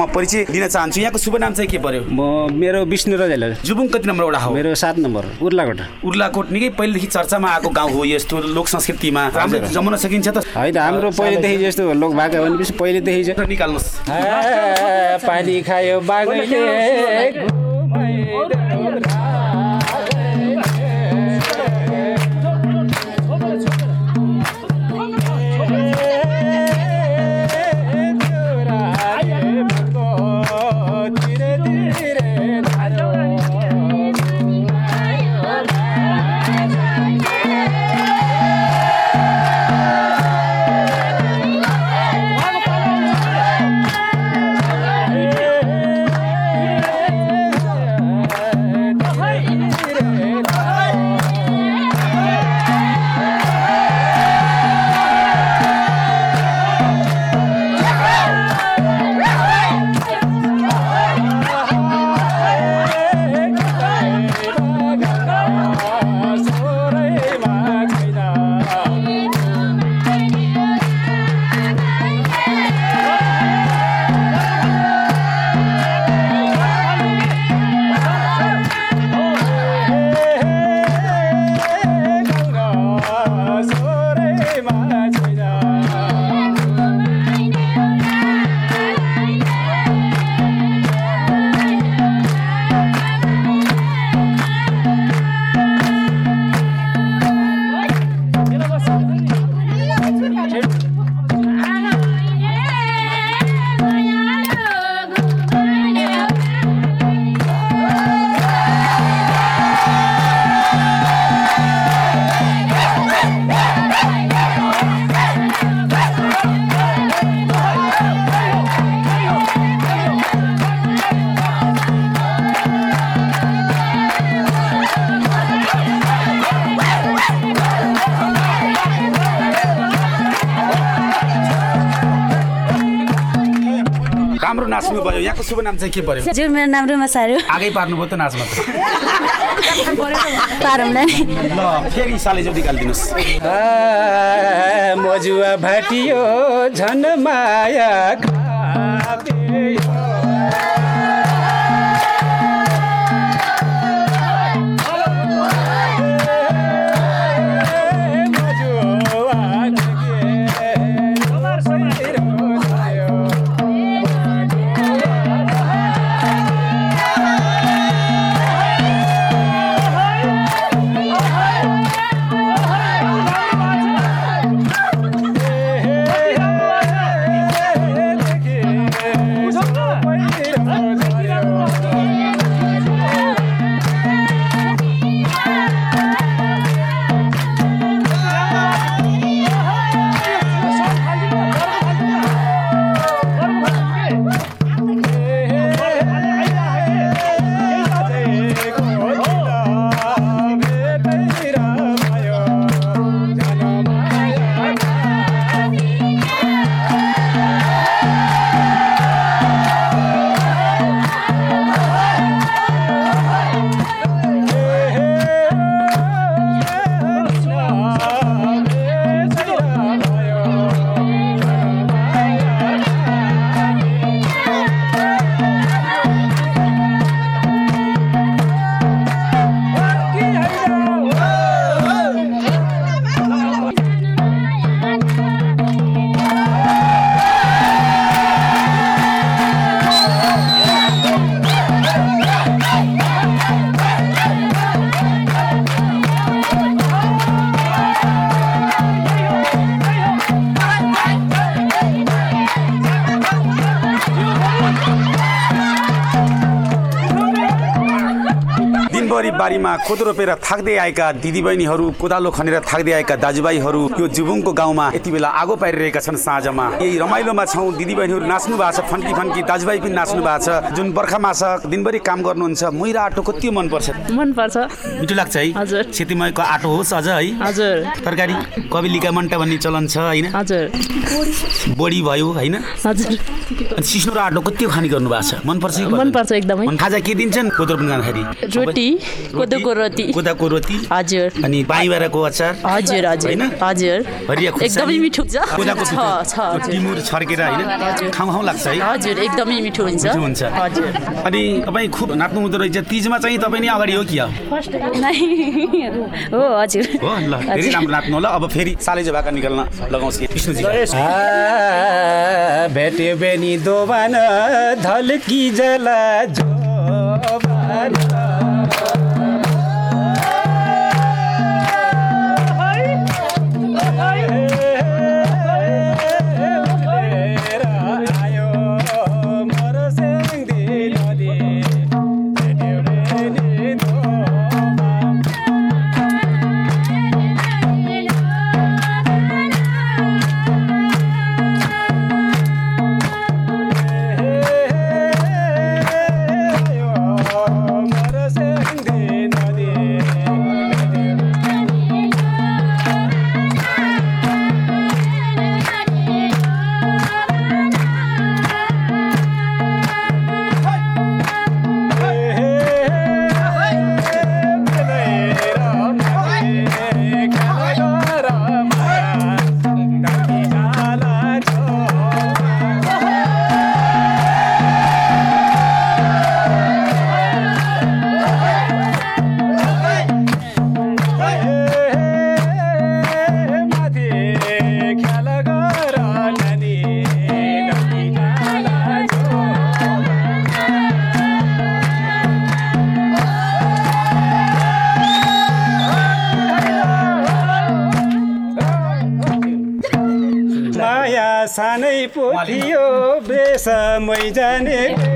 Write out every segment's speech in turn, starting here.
प्रथममा परिचय दिन चाहन्छु। यहाँको शुभ नाम चाहिँ के पर्यो? म मेरो विष्णु रजेल जुबुङ कति नम्बर वडा हो? मेरो सात नम्बर उर्लाकोट। उर्लाकोट निकै पहिलेदेखि चर्चामा आएको गाउँ हो यस्तो लोक संस्कृतिमा। जमाउन सकिन्छ त? होइन हाम्रो पहिलेदेखि जस्तो लोक भएको भनेपछि पहिलेदेखि निकाल्नुहोस्। पानी खायो बागैले राम्रो नाच्नु भयो। यहाँको शुभ नाम चाहिँ के पर्यो? हजुर मेरो नाम रुमा सारू। आगै पार्नुभयो त नाचमा त पारौँला नि ल फेरि साले जो निकालिदिनुहोस् मजुवा भाटियो झन माया बारीमा कोदो रोपेर थाक्दै आएका दिदीबहिनीहरू कोदालो खनेर थाक्दै आएका दाजुभाइहरू यो जुबुङको गाउँमा यति बेला आगो पारिरहेका छन् साँझमा। यही रमाइलोमा छौँ दिदीबहिनीहरू नाच्नु भएको छ फन्की फन्की दाजुभाइ पनि नाच्नु भएको छ। जुन बर्खा मास दिनभरि काम गर्नुहुन्छ मैरा आटो कति मनपर्छ। मनपर्छ। मिठो लाग्छ है? हजुर। सेतीमयको आटो होस् अझ है। हजुर। तरकारी कविलिका मन्टा भन्ने चलन छ होइन? हजुर। बडी भयो होइन? हजुर। सिस्नो र आटो कति खाने गर्नु भएको छ। मनपर्छ? मनपर्छ एकदमै। खाजा के दिन्छन्? कोदो रोप्न जाँदाखेरि। रोटी कोदोको रोटी कोदाको रोटी हजुर। अनि बाईबाराको अचार हजुर हजुर। होइन? हजुर। हरिया एकदमै मिठो हुन्छ। कोदाको छ छ। टिमुर छर्केर होइन? खाउँ खाउँ लाग्छ है? हजुर एकदमै मिठो हुन्छ। मिठो हुन्छ। हजुर। अनि तपाईँ खुब नाच्नु हुँदो रहेछ। तिजमा चाहिँ तपाईँ नै अगाडि हो कि हो नै हो हजुर। हो ल धेरै राम्रो नाच्नु होला। अब फेरि सालेजो भाका निकाल्न लगाउँछु। भेट्यो बेनी दोबान धल्की जला जोबान बेसमै जाने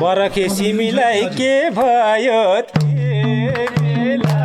बरखे सिमीलाई के भयो মেলা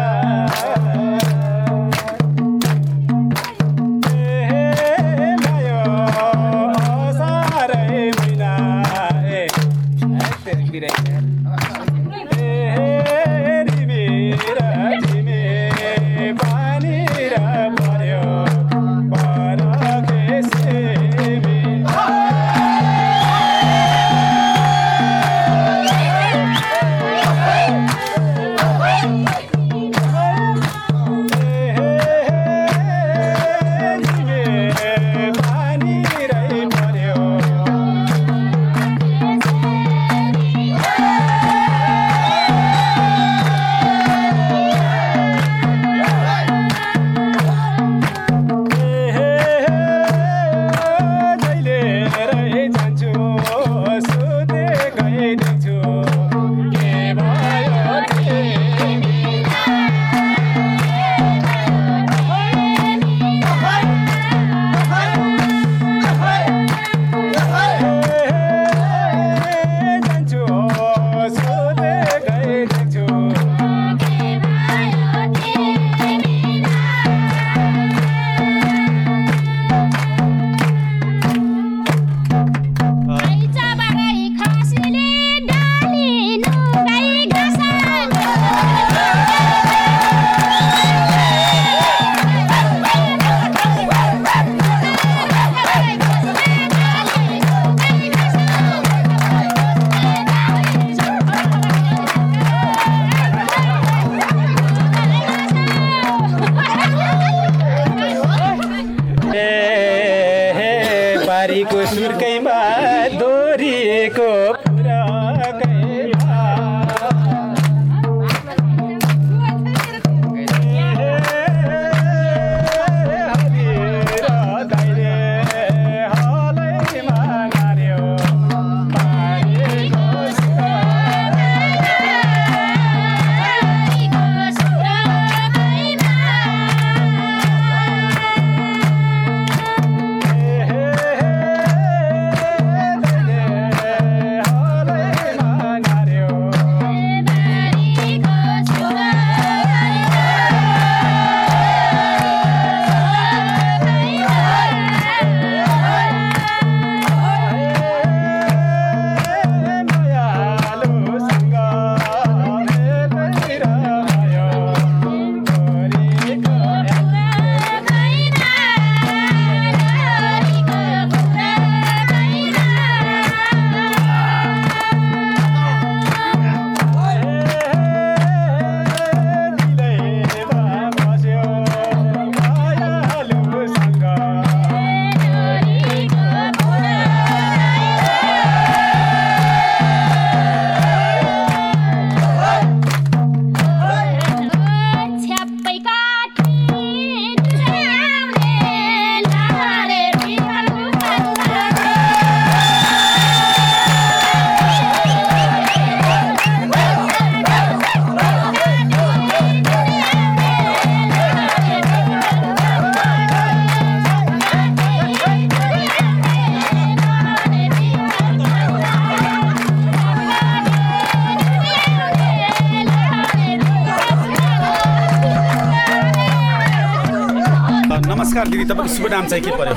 नाम चाहिँ के पर्यो?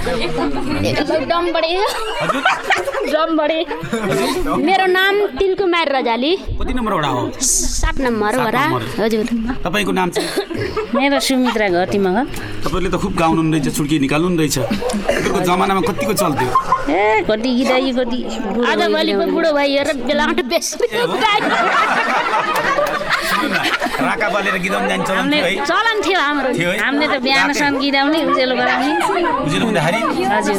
मेरो नाम तिलकुमार रजाली। कति नम्बर वडा हो? सात नम्बर वडा। हजुर। तपाईँको नाम चाहिँ? मेरो सुमित्रा घटी मग तपाईँले त खुब गाउनु रहेछ छुड्की निकाल्नु रहेछ तपाईँको जमानामा कतिको चल्थ्यो? ए घटी गीत पो बुढो भइयो र बेलामा बेसी सुन्नु न, राका बालेर गीत गाउनु जान्छ हामीले है। चलन थियो हाम्रो। थियो है? हामीले त बिहानसम्म गीत उजेलो गराउने। बुझ्नु हुँदाखेरि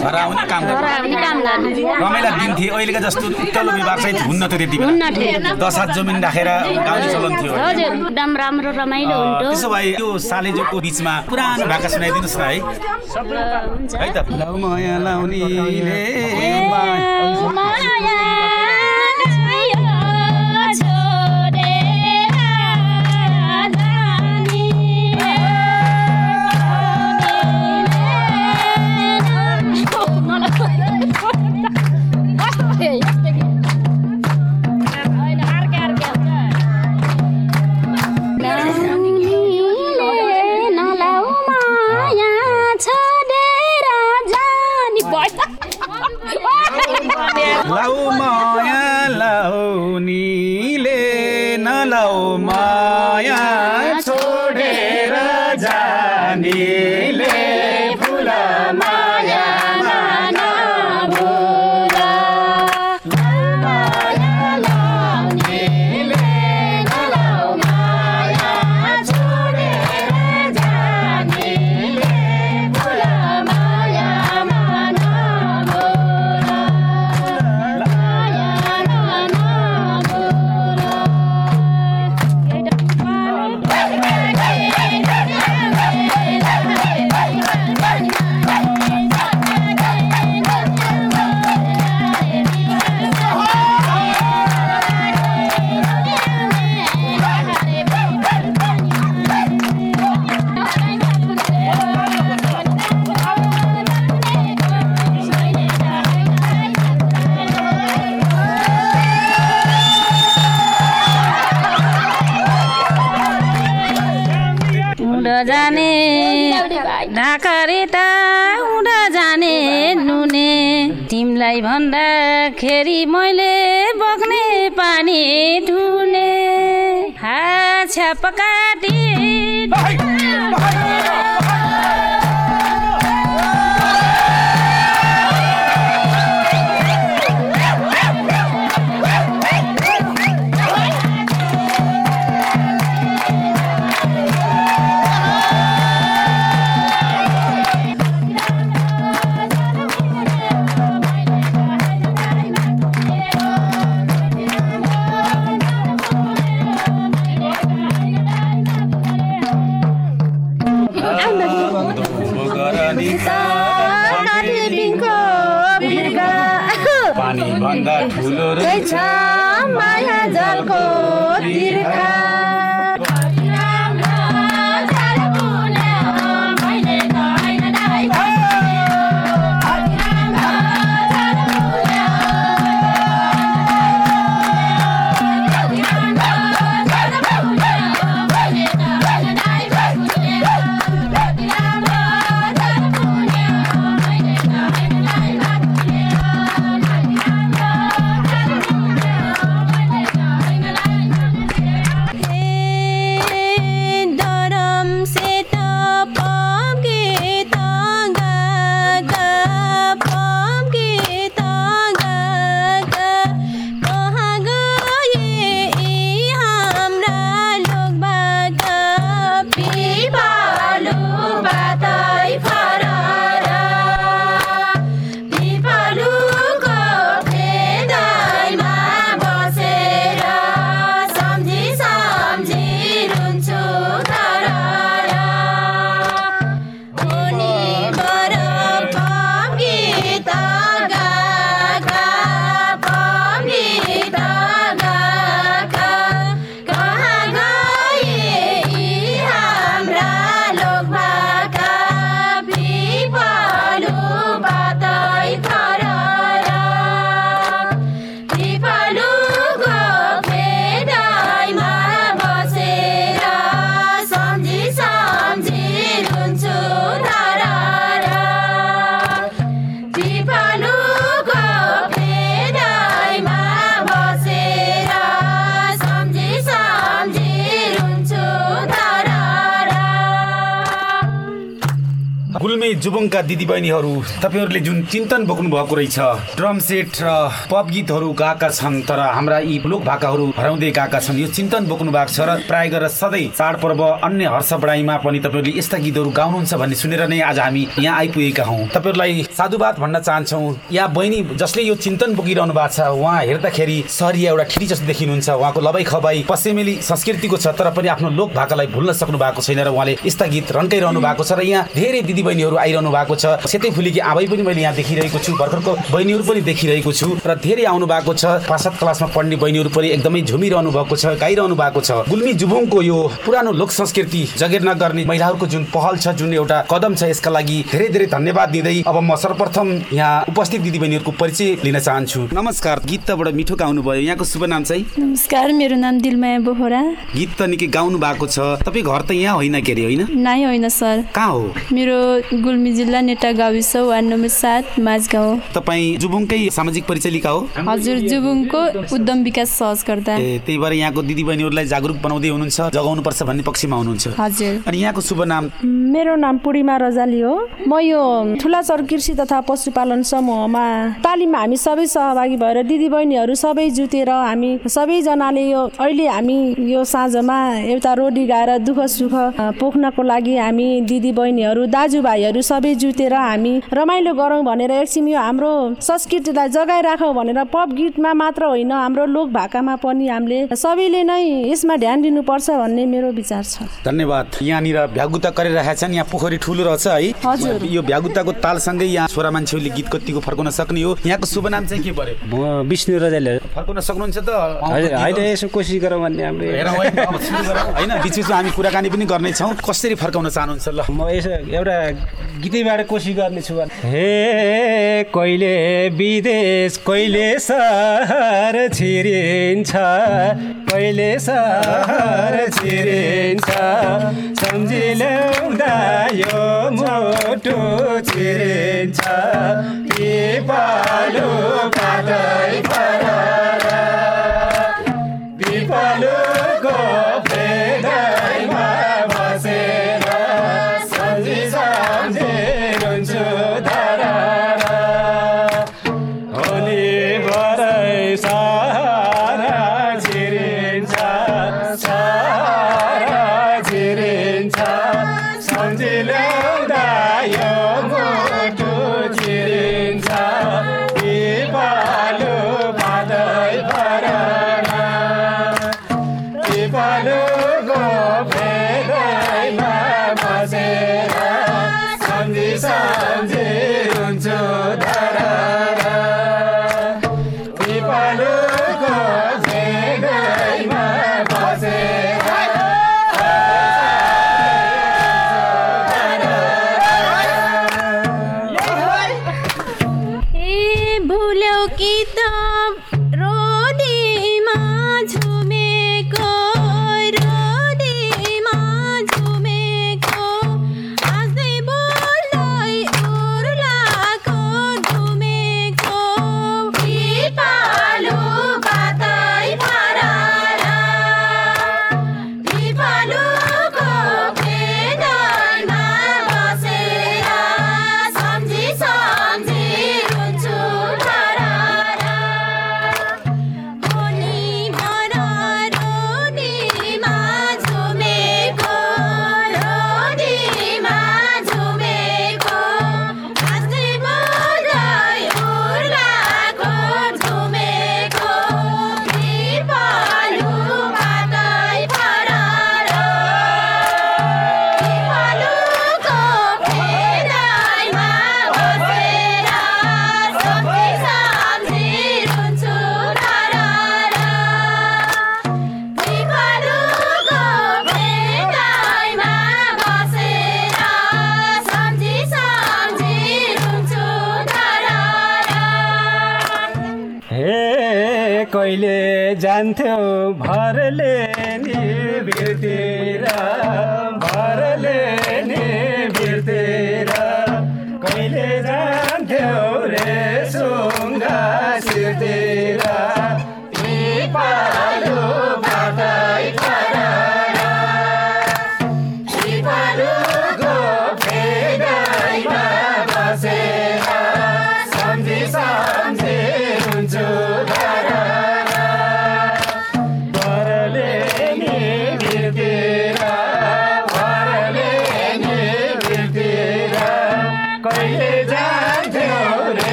घर आउने काम गर्नु। हामी काम गर्ने। रमाइला दिन थिए अहिलेका जस्तो उत्तलो विभाग चाहिँ हुन्न थियो त्यति बेला। हुन्न थियो दस हात जमिन राखेर गाउने चलन थियो। हजुर एकदम राम्रो रमाइलो हुन्थ्यो। त्यसो भए यो सालेजोको बिचमा पुरानो भाका सुनाइदिनुहोस् न है। है त। माया लाउनीले। भन्दाखेरि मैले बग्ने पानी ठुने हाछ्या पकाटी। पानी जुबङका दिदीबहिनीहरू तपाईँहरूले जुन चिन्तन बोक्नु भएको रहेछ ड्रम सेट र पप गीतहरू गाएका छन् तर हाम्रा यी लोक भाकाहरू हराउँदै गएका छन् यो चिन्तन बोक्नु भएको छ र प्राय गरेर सधैँ चाडपर्व अन्य हर्ष बढाइमा पनि तपाईँहरूले यस्ता गीतहरू गाउनुहुन्छ भन्ने सुनेर नै आज हामी यहाँ आइपुगेका हौँ। तपाईँहरूलाई साधुवाद भन्न चाहन्छौँ। या बहिनी जसले यो चिन्तन बोकिरहनु भएको छ उहाँ हेर्दाखेरि सहरिया एउटा ठिटी जस्तो देखिनुहुन्छ उहाँको लबाई खबाई पश्चिमेली संस्कृतिको छ तर पनि आफ्नो लोक भाकालाई भुल्न सक्नु भएको छैन र उहाँले यस्ता गीत रन्काइरहनु भएको छ र यहाँ धेरै दिदीबहिनीहरू आइरहनु भएको छ। सेतै फुलीकी आबै पनि मैले यहाँ देखिरहेको छु। भर्खरको बहिनीहरू पनि देखिरहेको छु र धेरै आउनु भएको छ। पाँचसात क्लासमा पढ्ने बहिनीहरू पनि एकदमै झुमिरहनु भएको छ गाइरहनु भएको छ। गुल्मी जुबुङको यो पुरानो लोक संस्कृति जगेर नगर्ने महिलाहरूको जुन पहल छ जुन एउटा कदम छ यसका लागि धेरै धेरै धन्यवाद दिँदै अब म सर्वप्रथम यहाँ उपस्थित दिदीबहिनीहरूको परिचय लिन चाहन्छु। नमस्कार गीत तबाट मिठो गाउनु भयो यहाँको शुभ नाम चाहिँ? नमस्कार मेरो नाम दिलमाया बोहरा। गीत त निकै गाउनु भएको छ। तपाईँ घर त यहाँ होइन के अरे होइन? नाइ होइन सर। कहाँ हो? मेरो गुल्मी जिल्ला नेटा गाविस वार्ड नम्बर सात माझगाउँ तपाईँ जुबुङकै सामाजिक परिचयिका हो? हजुर जुबुङको उद्यम विकास सहजकर्ता। ए त्यही भएर यहाँको दिदीबहिनीहरूलाई जागरुक बनाउँदै हुनुहुन्छ जगाउनुपर्छ भन्ने पक्षमा हुनुहुन्छ। हजुर। अनि यहाँको शुभ नाम? मेरो नाम पूर्णिमा रजाली हो। म यो ठुलाचर कृषि तथा पशुपालन समूहमा तालिममा हामी सबै सहभागी भएर दिदीबहिनीहरू सबै जुटेर हामी सबैजनाले यो अहिले हामी यो साँझमा एउटा रोडी गाएर दुःख सुख पोख्नको लागि हामी दिदीबहिनीहरू दाजुभाइहरू सबै जुटेर हामी रमाइलो गरौँ भनेर एकछिन यो हाम्रो संस्कृतिलाई जगाइराखौँ भनेर पप गीतमा मात्र होइन हाम्रो लोक भाकामा पनि हामीले सबैले नै यसमा ध्यान दिनुपर्छ भन्ने मेरो विचार छ। धन्यवाद। यहाँनिर भ्यागुता गरिरहेका छन् यहाँ पोखरी ठुलो रहेछ है। हजुर। यो भ्यागुताको तालसँगै यहाँ छोरा मान्छेहरूले गीत कतिको फर्काउन सक्ने हो। यहाँको शुभ नाम चाहिँ के पर्यो म विष्णु रजाइल फर्काउन सक्नुहुन्छ त। होइन यसो कोसिस गरौँ भन्ने हाम्रो हेरौँ है, अब सुरु गरौँ। होइन बिच बिचमा हामी कुराकानी पनि गर्नेछौँ। कसरी फर्काउन चाहनुहुन्छ ल? म यसो एउटा गीतैबाट कोसिस गर्नेछु हे कहिले विदेश कहिले सहर छिरिन्छ? कहिले सहर छिरिन्छ? सम्झिल्याउँदा यो मुटु छिरिन्छ। पिपालु पातै फरर रोदीमा झुमेको 21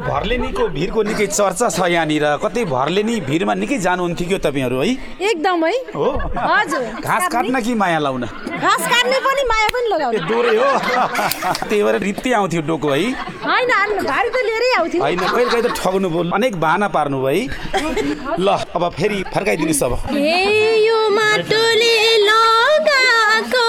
भर्लेनीको भिरको निकै चर्चा छ यहाँनिर। कतै भर्लेनी भिरमा निकै जानुहुन्थ्यो कि तपाईँ है? एकदमै हो? हजुर। घाँस काट्न। कि माया लाउन? घाँस काट्ने पनि माया पनि लगाउने। डोरै हो। त्यही भएर रित्ती आउँथ्यो डोको है? होइन भारी त लिएरै आउँथ्यो। होइन कहिले कहिले त ठग्नु भयो अनेक बाहना पार्नु भयो है? ल अब फेरि फर्काइदिनुहोस् अब। हे यो माटोले लगाएको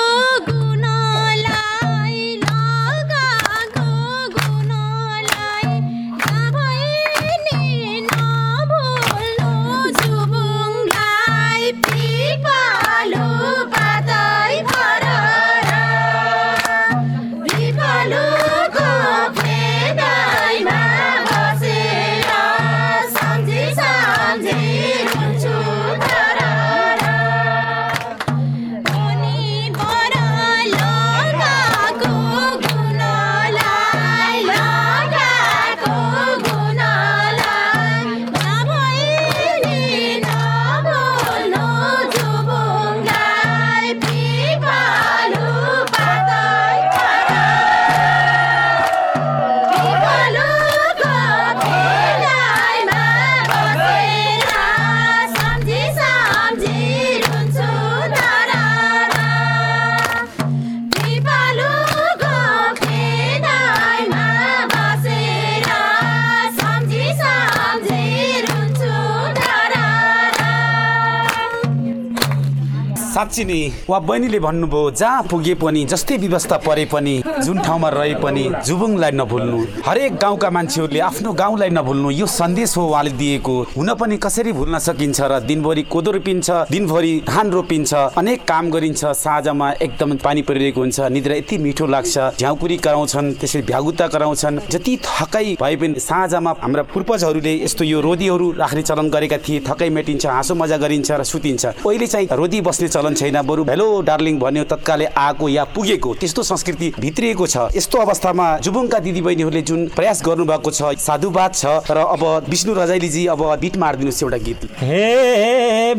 साँच्ची नै वा बहिनीले भन्नुभयो जहाँ पुगे पनि जस्तै व्यवस्था परे पनि जुन ठाउँमा रहे पनि जुबुङलाई नभुल्नु। हरेक गाउँका मान्छेहरूले आफ्नो गाउँलाई नभुल्नु यो सन्देश हो उहाँले दिएको। हुन पनि कसरी भुल्न सकिन्छ र दिनभरि कोदो रोपिन्छ दिनभरि धान रोपिन्छ अनेक काम गरिन्छ साँझमा एकदम पानी परिरहेको हुन्छ निद्रा यति मिठो लाग्छ। झ्याउकुरी कराउँछन् त्यसरी भ्यागुता कराउँछन्। जति थकाइ भए पनि साँझमा हाम्रा पूर्वजहरूले यस्तो यो रोदीहरू राख्ने चलन गरेका थिए। थकाइ मेटिन्छ हाँसो मजा गरिन्छ र सुतिन्छ। अहिले चाहिँ रोदी बस्ने चलन छैन बरु। हेलो डार्लिङ भन्यो तत्कालै आएको या पुगेको। त्यस्तो संस्कृति भित्रिएको छ। यस्तो अवस्थामा जुबुङका दिदीबहिनीहरूले जुन प्रयास गर्नुभएको छ साधुवाद छ र अब विष्णु रजाइलीजी अब बिट मारिदिनुहोस् एउटा गीत। हे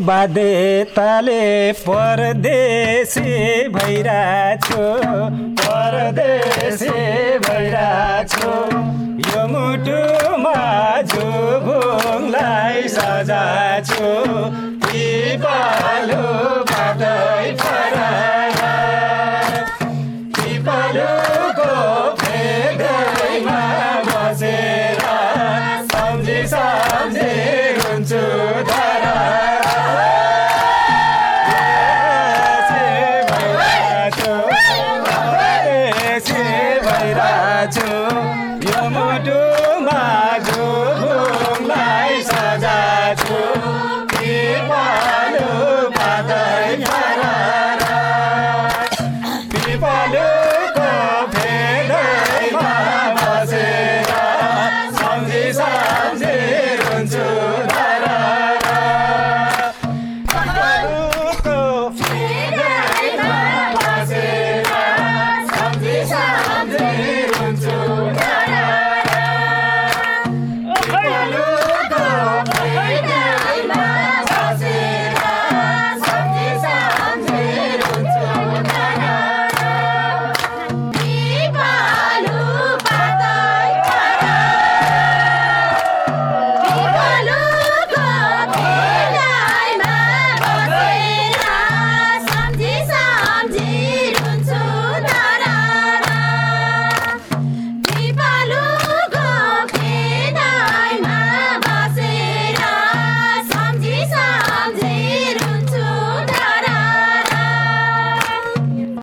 परदेशी भइरहेको परदेशी भइरहेको यो मुटुमा जुबुङलाई बाटै फरार